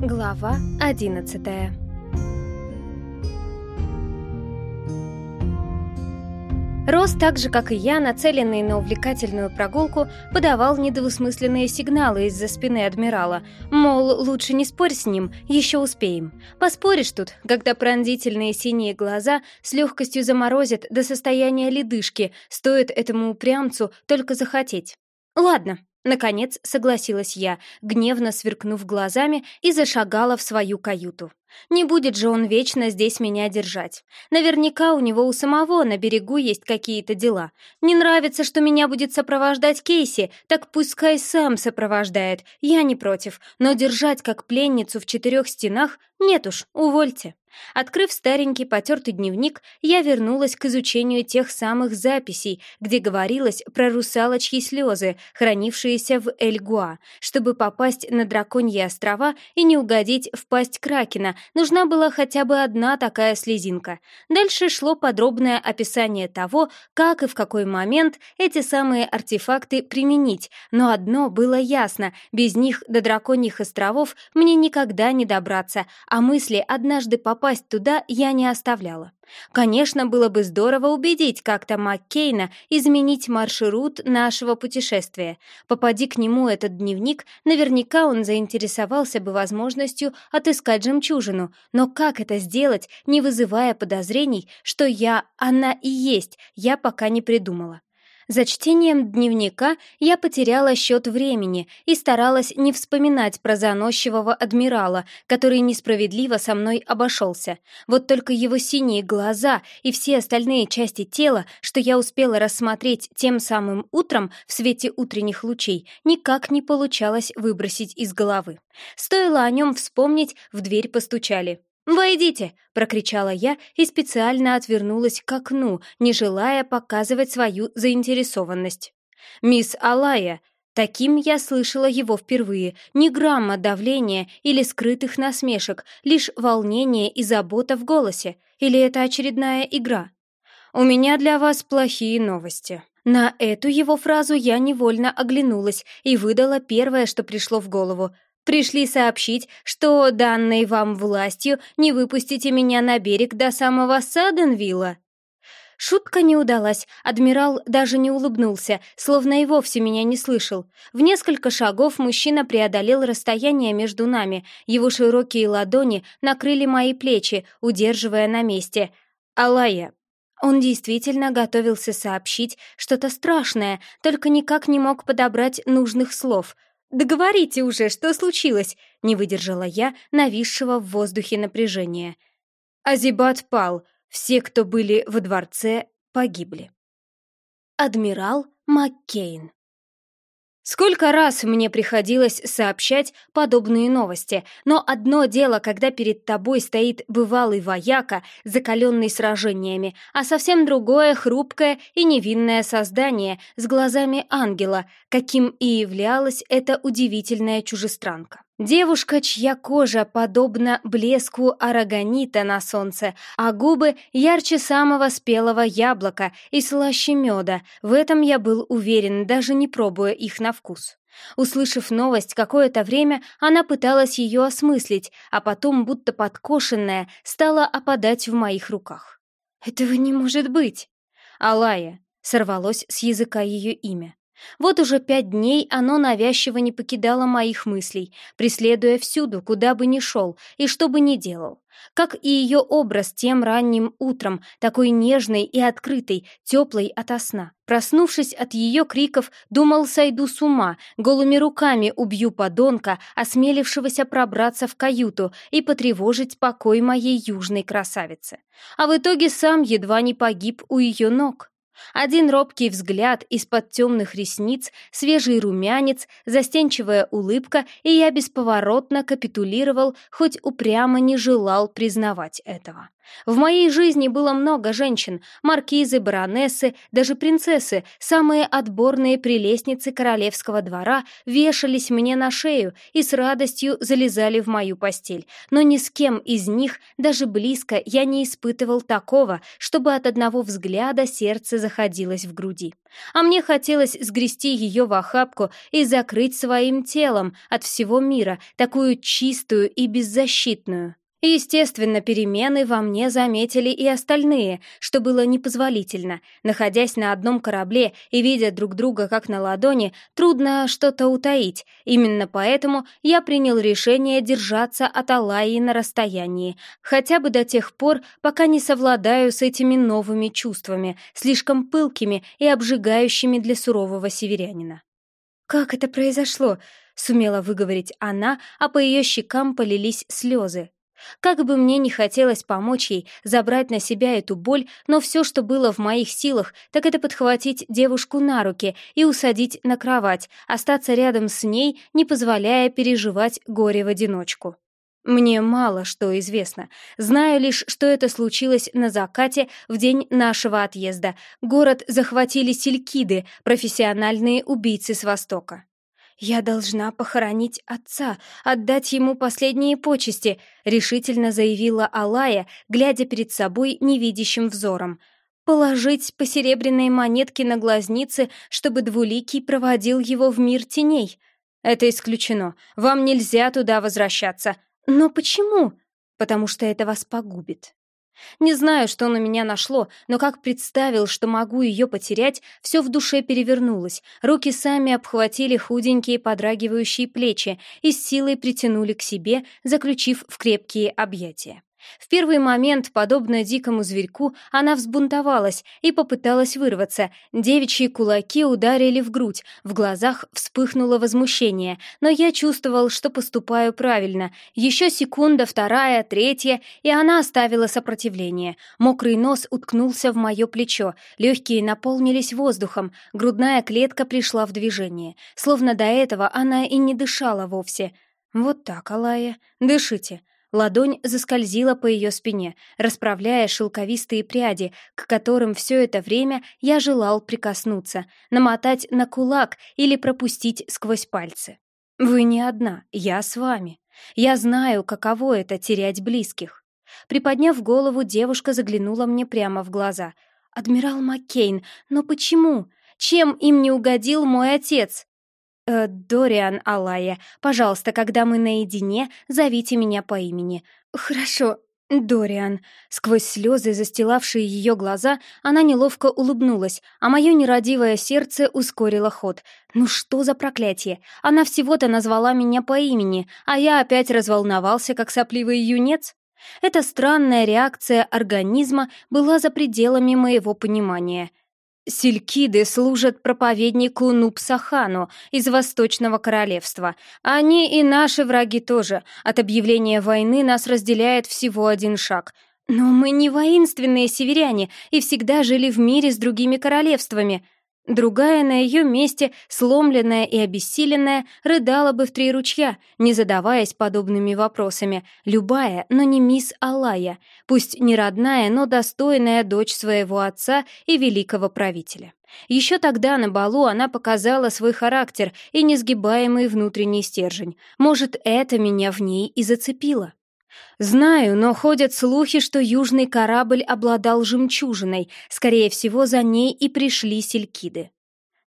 Глава одиннадцатая Рос, так же как и я, нацеленный на увлекательную прогулку, подавал недвусмысленные сигналы из-за спины адмирала, мол, лучше не спорь с ним, еще успеем. Поспоришь тут, когда пронзительные синие глаза с легкостью заморозят до состояния ледышки, стоит этому упрямцу только захотеть. Ладно, Наконец согласилась я, гневно сверкнув глазами, и зашагала в свою каюту. Не будет же он вечно здесь меня держать. Наверняка у него у самого на берегу есть какие-то дела. Не нравится, что меня будет сопровождать Кейси, так пускай сам сопровождает, я не против, но держать как пленницу в четырех стенах нет уж, увольте. Открыв старенький потертый дневник, я вернулась к изучению тех самых записей, где говорилось про русалочьи слезы, хранившиеся в Эльгуа. Чтобы попасть на Драконьи острова и не угодить в пасть Кракена, нужна была хотя бы одна такая слезинка. Дальше шло подробное описание того, как и в какой момент эти самые артефакты применить, но одно было ясно — без них до Драконьих островов мне никогда не добраться, а мысли однажды попасть туда я не оставляла. Конечно, было бы здорово убедить как-то Маккейна изменить маршрут нашего путешествия. Попади к нему этот дневник, наверняка он заинтересовался бы возможностью отыскать жемчужину. Но как это сделать, не вызывая подозрений, что я, она и есть, я пока не придумала. За чтением дневника я потеряла счет времени и старалась не вспоминать про заносчивого адмирала, который несправедливо со мной обошелся. Вот только его синие глаза и все остальные части тела, что я успела рассмотреть тем самым утром в свете утренних лучей, никак не получалось выбросить из головы. Стоило о нем вспомнить, в дверь постучали. «Войдите!» — прокричала я и специально отвернулась к окну, не желая показывать свою заинтересованность. «Мисс Алая!» Таким я слышала его впервые. Ни грамма давления или скрытых насмешек, лишь волнение и забота в голосе. Или это очередная игра? «У меня для вас плохие новости», на эту его фразу я невольно оглянулась и выдала первое, что пришло в голову. Пришли сообщить, что данной вам властью не выпустите меня на берег до самого Саденвилла. Шутка не удалась, адмирал даже не улыбнулся, словно и вовсе меня не слышал. В несколько шагов мужчина преодолел расстояние между нами, его широкие ладони накрыли мои плечи, удерживая на месте. «Алая, он действительно готовился сообщить что-то страшное, только никак не мог подобрать нужных слов — «Договорите уже, что случилось?» — не выдержала я нависшего в воздухе напряжения. Азибат пал, все, кто были во дворце, погибли. Адмирал Маккейн Сколько раз мне приходилось сообщать подобные новости, но одно дело, когда перед тобой стоит бывалый вояка, закаленный сражениями, а совсем другое — хрупкое и невинное создание с глазами ангела, каким и являлась эта удивительная чужестранка. Девушка, чья кожа подобна блеску арагонита на солнце, а губы ярче самого спелого яблока и слаще меда, в этом я был уверен, даже не пробуя их на вкус. Услышав новость, какое-то время она пыталась ее осмыслить, а потом, будто подкошенная, стала опадать в моих руках. «Этого не может быть!» «Алая!» — сорвалось с языка ее имя. Вот уже пять дней оно навязчиво не покидало моих мыслей, преследуя всюду, куда бы ни шел и что бы ни делал. Как и ее образ тем ранним утром, такой нежный и открытый, теплый ото сна. Проснувшись от ее криков, думал, сойду с ума, голыми руками убью подонка, осмелившегося пробраться в каюту и потревожить покой моей южной красавицы. А в итоге сам едва не погиб у ее ног. Один робкий взгляд из-под темных ресниц, свежий румянец, застенчивая улыбка, и я бесповоротно капитулировал, хоть упрямо не желал признавать этого. В моей жизни было много женщин, маркизы, баронессы, даже принцессы, самые отборные прелестницы королевского двора вешались мне на шею и с радостью залезали в мою постель, но ни с кем из них даже близко я не испытывал такого, чтобы от одного взгляда сердце заходилось в груди. А мне хотелось сгрести ее в охапку и закрыть своим телом от всего мира, такую чистую и беззащитную. Естественно, перемены во мне заметили и остальные, что было непозволительно. Находясь на одном корабле и видя друг друга как на ладони, трудно что-то утаить. Именно поэтому я принял решение держаться от Аллаи на расстоянии, хотя бы до тех пор, пока не совладаю с этими новыми чувствами, слишком пылкими и обжигающими для сурового северянина. «Как это произошло?» — сумела выговорить она, а по ее щекам полились слезы. Как бы мне ни хотелось помочь ей, забрать на себя эту боль, но все, что было в моих силах, так это подхватить девушку на руки и усадить на кровать, остаться рядом с ней, не позволяя переживать горе в одиночку. Мне мало что известно. Знаю лишь, что это случилось на закате в день нашего отъезда. Город захватили селькиды, профессиональные убийцы с Востока. «Я должна похоронить отца, отдать ему последние почести», — решительно заявила Алая, глядя перед собой невидящим взором. «Положить по серебряной монетке на глазницы, чтобы Двуликий проводил его в мир теней. Это исключено. Вам нельзя туда возвращаться. Но почему? Потому что это вас погубит». Не знаю, что на меня нашло, но как представил, что могу ее потерять, все в душе перевернулось. Руки сами обхватили худенькие подрагивающие плечи и с силой притянули к себе, заключив в крепкие объятия. В первый момент, подобно дикому зверьку, она взбунтовалась и попыталась вырваться. Девичьи кулаки ударили в грудь, в глазах вспыхнуло возмущение, но я чувствовал, что поступаю правильно. Еще секунда, вторая, третья, и она оставила сопротивление. Мокрый нос уткнулся в мое плечо, легкие наполнились воздухом, грудная клетка пришла в движение. Словно до этого она и не дышала вовсе. «Вот так, Алая, дышите», Ладонь заскользила по ее спине, расправляя шелковистые пряди, к которым все это время я желал прикоснуться, намотать на кулак или пропустить сквозь пальцы. «Вы не одна, я с вами. Я знаю, каково это — терять близких». Приподняв голову, девушка заглянула мне прямо в глаза. «Адмирал Маккейн, но почему? Чем им не угодил мой отец?» «Э, «Дориан Алая, пожалуйста, когда мы наедине, зовите меня по имени». «Хорошо, Дориан». Сквозь слезы, застилавшие ее глаза, она неловко улыбнулась, а мое нерадивое сердце ускорило ход. «Ну что за проклятие? Она всего-то назвала меня по имени, а я опять разволновался, как сопливый юнец?» Эта странная реакция организма была за пределами моего понимания — Селькиды служат проповеднику Нупсахану из Восточного Королевства. Они и наши враги тоже. От объявления войны нас разделяет всего один шаг. Но мы не воинственные северяне и всегда жили в мире с другими королевствами. Другая на ее месте, сломленная и обессиленная, рыдала бы в три ручья, не задаваясь подобными вопросами. Любая, но не мисс Алая, пусть не родная, но достойная дочь своего отца и великого правителя. Еще тогда на балу она показала свой характер и несгибаемый внутренний стержень. Может, это меня в ней и зацепило. «Знаю, но ходят слухи, что южный корабль обладал жемчужиной. Скорее всего, за ней и пришли селькиды».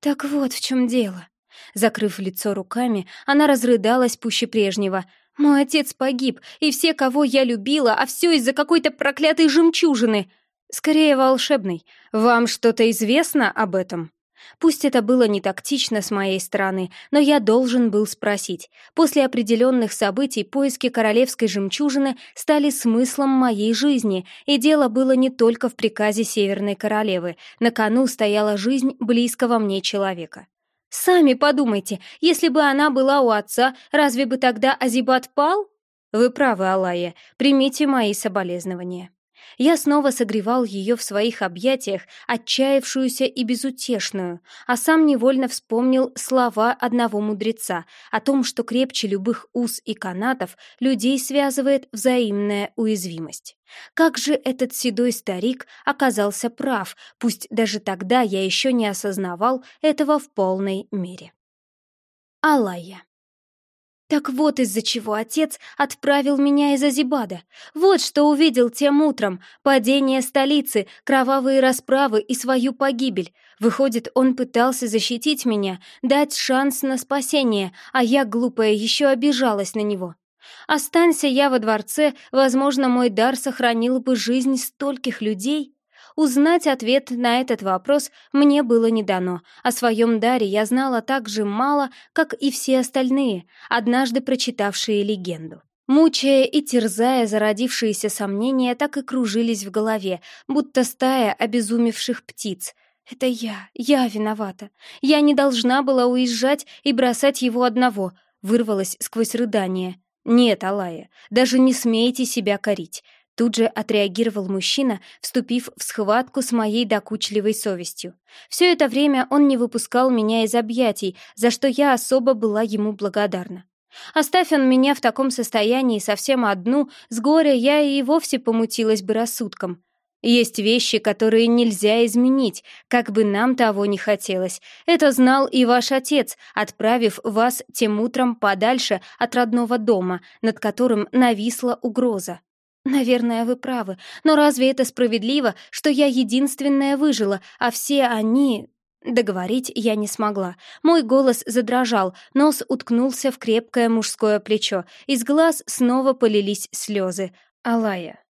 «Так вот в чем дело». Закрыв лицо руками, она разрыдалась пуще прежнего. «Мой отец погиб, и все, кого я любила, а все из-за какой-то проклятой жемчужины. Скорее, волшебной. Вам что-то известно об этом?» Пусть это было не тактично с моей стороны, но я должен был спросить. После определенных событий поиски королевской жемчужины стали смыслом моей жизни, и дело было не только в приказе Северной Королевы. На кону стояла жизнь близкого мне человека. «Сами подумайте, если бы она была у отца, разве бы тогда Азибат пал?» «Вы правы, Алая, примите мои соболезнования». Я снова согревал ее в своих объятиях, отчаявшуюся и безутешную, а сам невольно вспомнил слова одного мудреца о том, что крепче любых уз и канатов людей связывает взаимная уязвимость. Как же этот седой старик оказался прав, пусть даже тогда я еще не осознавал этого в полной мере. Алая. Так вот из-за чего отец отправил меня из Азибада. Вот что увидел тем утром. Падение столицы, кровавые расправы и свою погибель. Выходит, он пытался защитить меня, дать шанс на спасение, а я, глупая, еще обижалась на него. Останься я во дворце, возможно, мой дар сохранил бы жизнь стольких людей. Узнать ответ на этот вопрос мне было не дано. О своем даре я знала так же мало, как и все остальные, однажды прочитавшие легенду. Мучая и терзая зародившиеся сомнения, так и кружились в голове, будто стая обезумевших птиц. «Это я, я виновата. Я не должна была уезжать и бросать его одного», — вырвалась сквозь рыдание. «Нет, Алая, даже не смейте себя корить. Тут же отреагировал мужчина, вступив в схватку с моей докучливой совестью. Все это время он не выпускал меня из объятий, за что я особо была ему благодарна. Оставь он меня в таком состоянии совсем одну, с горя я и вовсе помутилась бы рассудком. Есть вещи, которые нельзя изменить, как бы нам того не хотелось. Это знал и ваш отец, отправив вас тем утром подальше от родного дома, над которым нависла угроза. «Наверное, вы правы, но разве это справедливо, что я единственная выжила, а все они...» Договорить я не смогла. Мой голос задрожал, нос уткнулся в крепкое мужское плечо, из глаз снова полились слезы. «Алая».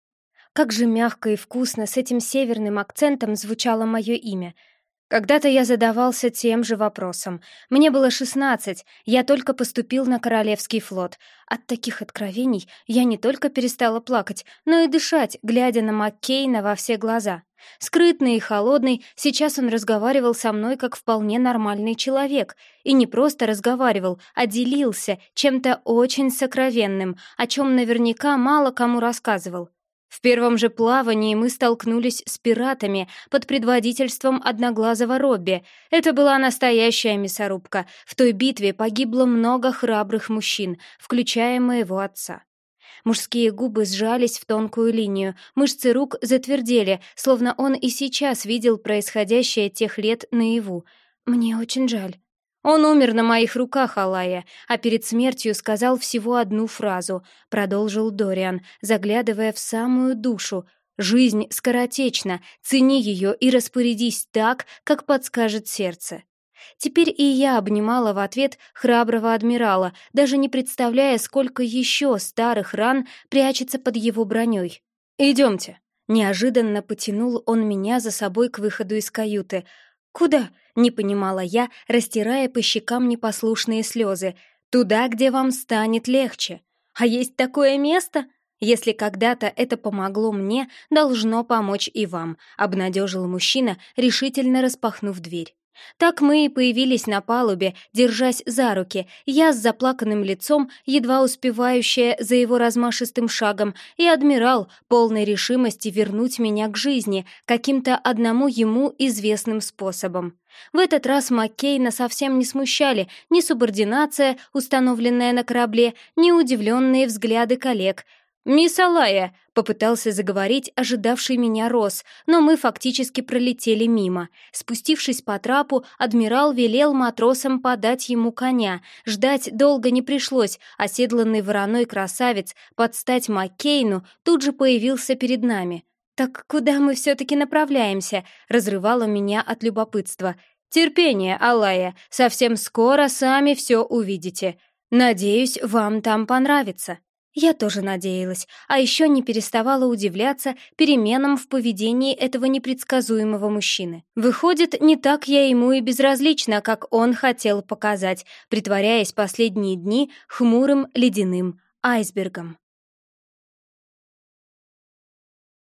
Как же мягко и вкусно с этим северным акцентом звучало мое имя — когда-то я задавался тем же вопросом. Мне было шестнадцать, я только поступил на Королевский флот. От таких откровений я не только перестала плакать, но и дышать, глядя на Маккейна во все глаза. Скрытный и холодный, сейчас он разговаривал со мной как вполне нормальный человек. И не просто разговаривал, а делился чем-то очень сокровенным, о чем наверняка мало кому рассказывал. В первом же плавании мы столкнулись с пиратами под предводительством одноглазого Робби. Это была настоящая мясорубка. В той битве погибло много храбрых мужчин, включая моего отца. Мужские губы сжались в тонкую линию, мышцы рук затвердели, словно он и сейчас видел происходящее тех лет наяву. «Мне очень жаль», он умер на моих руках, Алая, а перед смертью сказал всего одну фразу, продолжил Дориан, заглядывая в самую душу. «Жизнь скоротечна, цени ее и распорядись так, как подскажет сердце». Теперь и я обнимала в ответ храброго адмирала, даже не представляя, сколько еще старых ран прячется под его броней. «Идемте». Неожиданно потянул он меня за собой к выходу из каюты. «Куда?» — не понимала я, растирая по щекам непослушные слезы. «Туда, где вам станет легче. А есть такое место?» «Если когда-то это помогло мне, должно помочь и вам», — обнадежил мужчина, решительно распахнув дверь. Так мы и появились на палубе, держась за руки, я с заплаканным лицом, едва успевающая за его размашистым шагом, и адмирал, полной решимости вернуть меня к жизни каким-то одному ему известным способом. В этот раз Маккейна совсем не смущали ни субординация, установленная на корабле, ни удивленные взгляды коллег — «Мисс Алая!» — попытался заговорить ожидавший меня Рос, но мы фактически пролетели мимо. Спустившись по трапу, адмирал велел матросам подать ему коня. Ждать долго не пришлось, оседланный вороной красавец под стать Маккейну тут же появился перед нами. «Так куда мы все-таки направляемся?» — разрывало меня от любопытства. «Терпение, Алая, совсем скоро сами все увидите. Надеюсь, вам там понравится». Я тоже надеялась, а еще не переставала удивляться переменам в поведении этого непредсказуемого мужчины. Выходит, не так я ему и безразлична, как он хотел показать, притворяясь последние дни хмурым ледяным айсбергом.